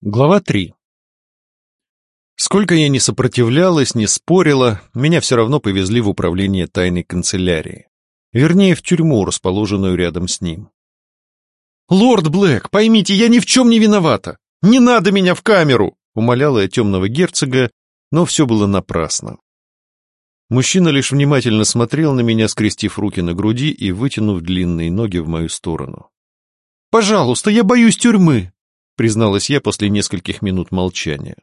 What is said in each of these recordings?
Глава 3. Сколько я не сопротивлялась, не спорила, меня все равно повезли в управление тайной канцелярии. Вернее, в тюрьму, расположенную рядом с ним. «Лорд Блэк, поймите, я ни в чем не виновата! Не надо меня в камеру!» умоляла я темного герцога, но все было напрасно. Мужчина лишь внимательно смотрел на меня, скрестив руки на груди и вытянув длинные ноги в мою сторону. «Пожалуйста, я боюсь тюрьмы!» Призналась я после нескольких минут молчания.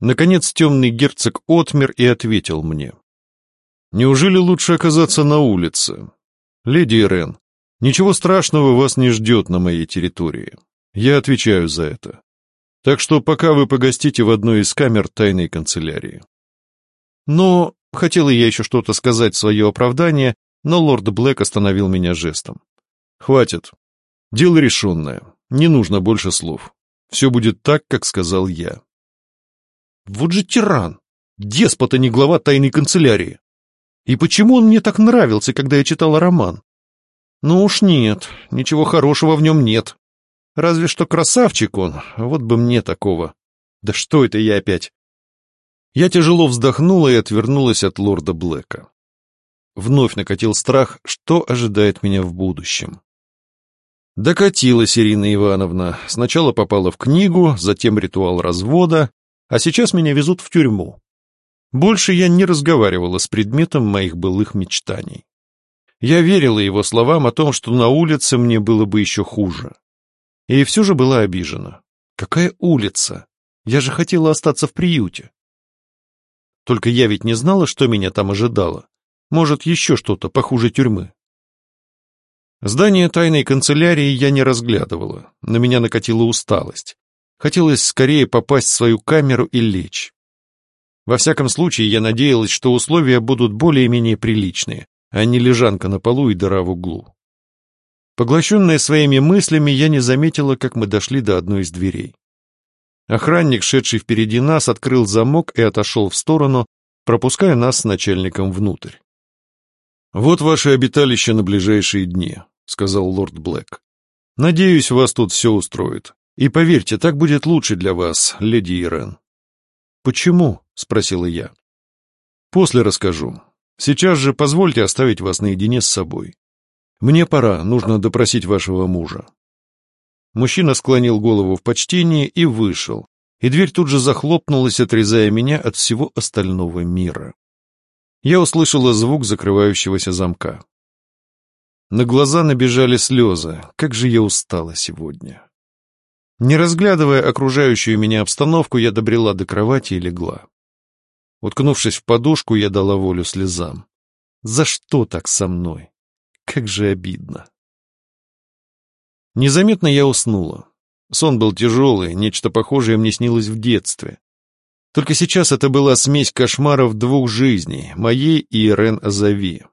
Наконец темный герцог отмер и ответил мне. «Неужели лучше оказаться на улице? Леди Ирен, ничего страшного вас не ждет на моей территории. Я отвечаю за это. Так что пока вы погостите в одной из камер тайной канцелярии». Но хотела я еще что-то сказать в свое оправдание, но лорд Блэк остановил меня жестом. «Хватит. Дело решенное. Не нужно больше слов. Все будет так, как сказал я. Вот же тиран! Деспот, а не глава тайной канцелярии. И почему он мне так нравился, когда я читала роман? Ну уж нет, ничего хорошего в нем нет. Разве что красавчик он, вот бы мне такого. Да что это я опять? Я тяжело вздохнула и отвернулась от лорда Блэка. Вновь накатил страх, что ожидает меня в будущем. Докатилась Ирина Ивановна. Сначала попала в книгу, затем ритуал развода, а сейчас меня везут в тюрьму. Больше я не разговаривала с предметом моих былых мечтаний. Я верила его словам о том, что на улице мне было бы еще хуже. И все же была обижена. Какая улица? Я же хотела остаться в приюте. Только я ведь не знала, что меня там ожидало. Может, еще что-то похуже тюрьмы. Здание тайной канцелярии я не разглядывала, на меня накатила усталость. Хотелось скорее попасть в свою камеру и лечь. Во всяком случае, я надеялась, что условия будут более-менее приличные, а не лежанка на полу и дыра в углу. Поглощенная своими мыслями, я не заметила, как мы дошли до одной из дверей. Охранник, шедший впереди нас, открыл замок и отошел в сторону, пропуская нас с начальником внутрь. «Вот ваше обиталище на ближайшие дни», — сказал лорд Блэк. «Надеюсь, вас тут все устроит. И поверьте, так будет лучше для вас, леди Ирен». «Почему?» — спросила я. «После расскажу. Сейчас же позвольте оставить вас наедине с собой. Мне пора, нужно допросить вашего мужа». Мужчина склонил голову в почтении и вышел, и дверь тут же захлопнулась, отрезая меня от всего остального мира я услышала звук закрывающегося замка. На глаза набежали слезы. Как же я устала сегодня. Не разглядывая окружающую меня обстановку, я добрела до кровати и легла. Уткнувшись в подушку, я дала волю слезам. За что так со мной? Как же обидно. Незаметно я уснула. Сон был тяжелый, нечто похожее мне снилось в детстве. Только сейчас это была смесь кошмаров двух жизней, моей и Ирен Азави.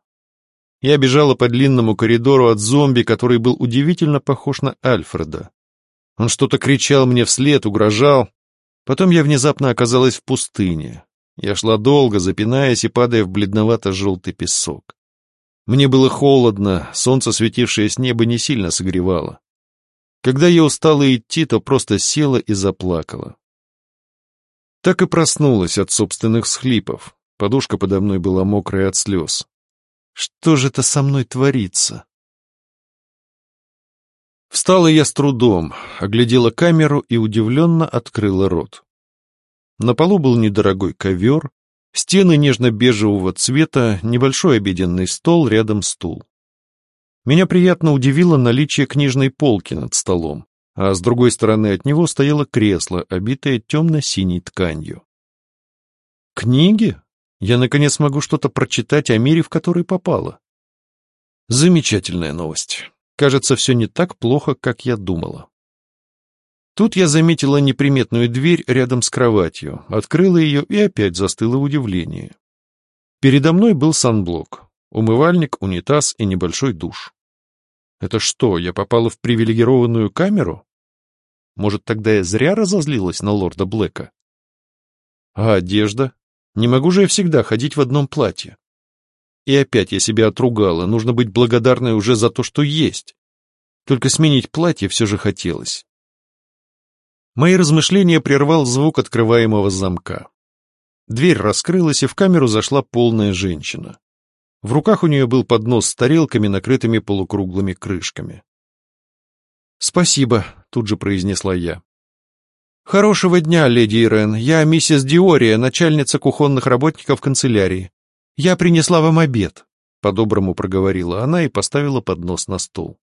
Я бежала по длинному коридору от зомби, который был удивительно похож на Альфреда. Он что-то кричал мне вслед, угрожал. Потом я внезапно оказалась в пустыне. Я шла долго, запинаясь и падая в бледновато-желтый песок. Мне было холодно, солнце, светившее с неба, не сильно согревало. Когда я устала идти, то просто села и заплакала. Так и проснулась от собственных схлипов. Подушка подо мной была мокрая от слез. Что же это со мной творится? Встала я с трудом, оглядела камеру и удивленно открыла рот. На полу был недорогой ковер, стены нежно-бежевого цвета, небольшой обеденный стол, рядом стул. Меня приятно удивило наличие книжной полки над столом а с другой стороны от него стояло кресло, обитое темно-синей тканью. Книги? Я, наконец, могу что-то прочитать о мире, в который попала. Замечательная новость. Кажется, все не так плохо, как я думала. Тут я заметила неприметную дверь рядом с кроватью, открыла ее и опять застыла в удивлении. Передо мной был санблок, умывальник, унитаз и небольшой душ. Это что, я попала в привилегированную камеру? Может, тогда я зря разозлилась на лорда Блэка? А одежда? Не могу же я всегда ходить в одном платье. И опять я себя отругала, нужно быть благодарной уже за то, что есть. Только сменить платье все же хотелось. Мои размышления прервал звук открываемого замка. Дверь раскрылась, и в камеру зашла полная женщина. В руках у нее был поднос с тарелками, накрытыми полукруглыми крышками. «Спасибо», — тут же произнесла я. «Хорошего дня, леди Ирен. Я миссис Диория, начальница кухонных работников канцелярии. Я принесла вам обед», — по-доброму проговорила она и поставила поднос на стол.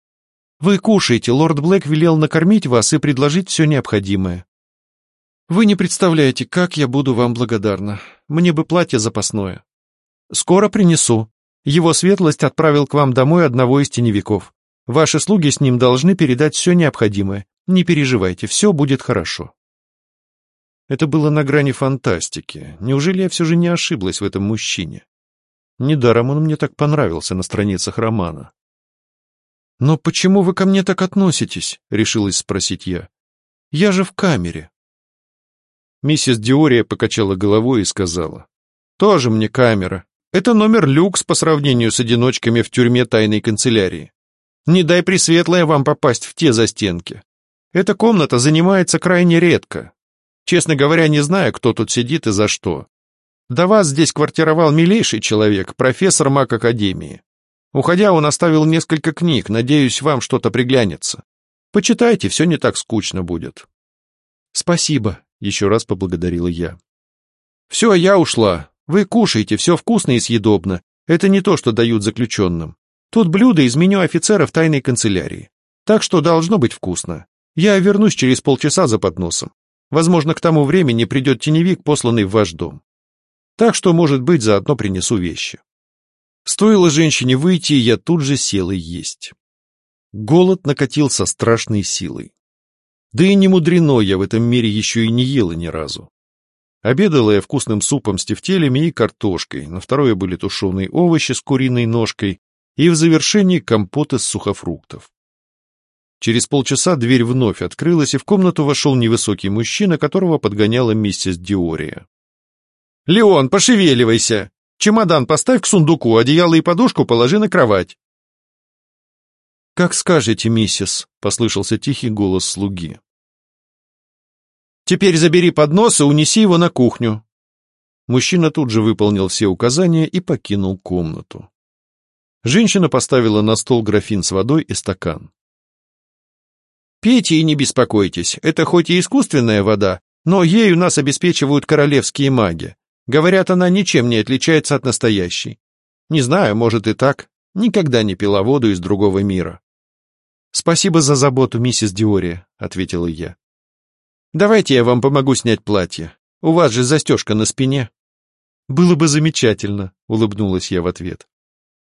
«Вы кушаете, лорд Блэк велел накормить вас и предложить все необходимое. Вы не представляете, как я буду вам благодарна. Мне бы платье запасное. Скоро принесу. Его светлость отправил к вам домой одного из теневиков. Ваши слуги с ним должны передать все необходимое. Не переживайте, все будет хорошо». Это было на грани фантастики. Неужели я все же не ошиблась в этом мужчине? Недаром он мне так понравился на страницах романа. «Но почему вы ко мне так относитесь?» — решилась спросить я. «Я же в камере». Миссис Диория покачала головой и сказала. «Тоже мне камера. Это номер люкс по сравнению с одиночками в тюрьме тайной канцелярии. Не дай пресветлая вам попасть в те застенки. Эта комната занимается крайне редко. Честно говоря, не знаю, кто тут сидит и за что. До вас здесь квартировал милейший человек, профессор маг Академии. Уходя, он оставил несколько книг, надеюсь, вам что-то приглянется. Почитайте, все не так скучно будет. Спасибо, еще раз поблагодарила я. Все, я ушла. Вы кушаете, все вкусно и съедобно. Это не то, что дают заключенным. Тут блюда из меню офицеров тайной канцелярии. Так что должно быть вкусно. Я вернусь через полчаса за подносом. Возможно, к тому времени придет теневик, посланный в ваш дом. Так что, может быть, заодно принесу вещи. Стоило женщине выйти, я тут же сел и есть. Голод накатил со страшной силой. Да и не мудрено, я в этом мире еще и не ела ни разу. Обедала я вкусным супом с тефтелями и картошкой, на второе были тушеные овощи с куриной ножкой и в завершении компот из сухофруктов. Через полчаса дверь вновь открылась, и в комнату вошел невысокий мужчина, которого подгоняла миссис Диория. «Леон, пошевеливайся!» Чемодан поставь к сундуку, одеяло и подушку положи на кровать. «Как скажете, миссис», — послышался тихий голос слуги. «Теперь забери поднос и унеси его на кухню». Мужчина тут же выполнил все указания и покинул комнату. Женщина поставила на стол графин с водой и стакан. «Пейте и не беспокойтесь, это хоть и искусственная вода, но ею нас обеспечивают королевские маги. Говорят, она ничем не отличается от настоящей. Не знаю, может и так. Никогда не пила воду из другого мира. «Спасибо за заботу, миссис Диория», — ответила я. «Давайте я вам помогу снять платье. У вас же застежка на спине». «Было бы замечательно», — улыбнулась я в ответ.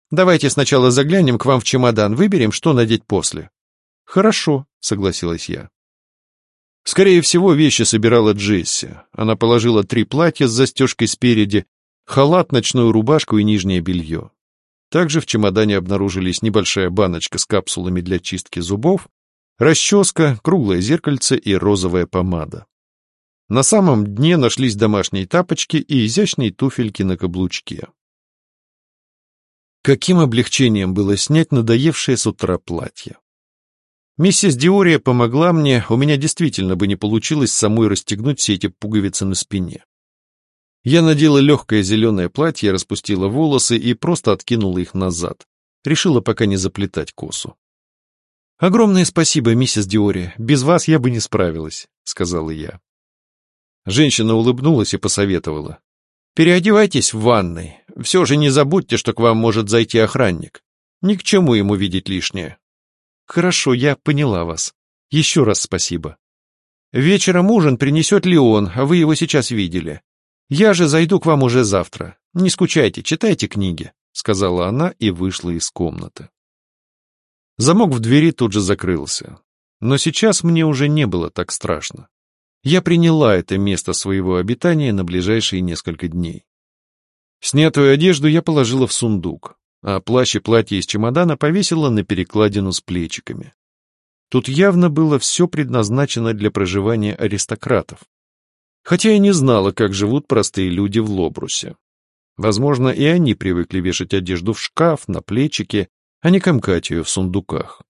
«Давайте сначала заглянем к вам в чемодан, выберем, что надеть после». «Хорошо», — согласилась я. Скорее всего, вещи собирала Джесси. Она положила три платья с застежкой спереди, халат, ночную рубашку и нижнее белье. Также в чемодане обнаружились небольшая баночка с капсулами для чистки зубов, расческа, круглое зеркальце и розовая помада. На самом дне нашлись домашние тапочки и изящные туфельки на каблучке. Каким облегчением было снять надоевшее с утра платье. Миссис Диория помогла мне, у меня действительно бы не получилось самой расстегнуть все эти пуговицы на спине. Я надела легкое зеленое платье, распустила волосы и просто откинула их назад. Решила пока не заплетать косу. «Огромное спасибо, миссис Диория. Без вас я бы не справилась», — сказала я. Женщина улыбнулась и посоветовала. «Переодевайтесь в ванной. Все же не забудьте, что к вам может зайти охранник. Ни к чему ему видеть лишнее». Хорошо, я поняла вас. Еще раз спасибо. Вечером ужин принесет Леон, а вы его сейчас видели. Я же зайду к вам уже завтра. Не скучайте, читайте книги, сказала она и вышла из комнаты. Замок в двери тут же закрылся. Но сейчас мне уже не было так страшно. Я приняла это место своего обитания на ближайшие несколько дней. Снятую одежду я положила в сундук а плащ и платье из чемодана повесила на перекладину с плечиками. Тут явно было все предназначено для проживания аристократов. Хотя я не знала, как живут простые люди в Лобрусе. Возможно, и они привыкли вешать одежду в шкаф, на плечики, а не комкать ее в сундуках.